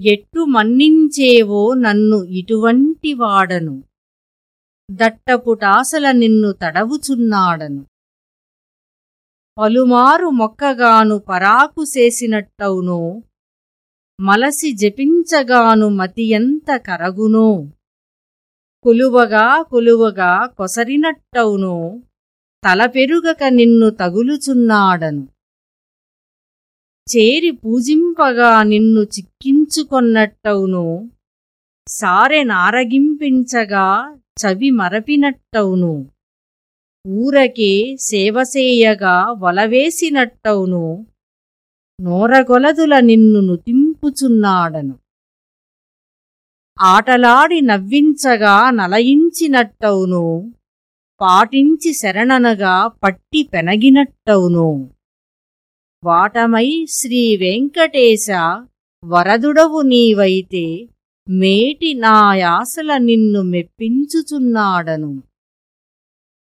ఎట్టు మన్నించేవో నన్ను ఇటువంటి వాడను. దట్టపుటాసల నిన్ను తడవుచున్నాడను. పలుమారు మొక్కగాను పరాకు చేసినట్టవునో మలసి జపించగాను మతియంత కరగునో కొలువగా కొలువగా కొసరినట్టవునో తలపెరుగక నిన్ను తగులుచున్నాడను. చేరి పూజింపగా నిన్ను చిక్కించుకొన్నట్టవును. సారె నారగింపించగా చవి మరపినట్టవును. ఊరకే సేవసేయగా వలవేసినట్టవును. నోరగొలదుల నిన్ను నుతింపుచున్నాడను. ఆటలాడి నవ్వించగా నలయించినట్టవును. పాటించి శరణనగా పట్టి పెనగినట్టవును. వాటమై శ్రీ వెంకటేశ వరదుడవు నీవైతే మేటి నాయాసల నిన్ను మెప్పించుచున్నాడను.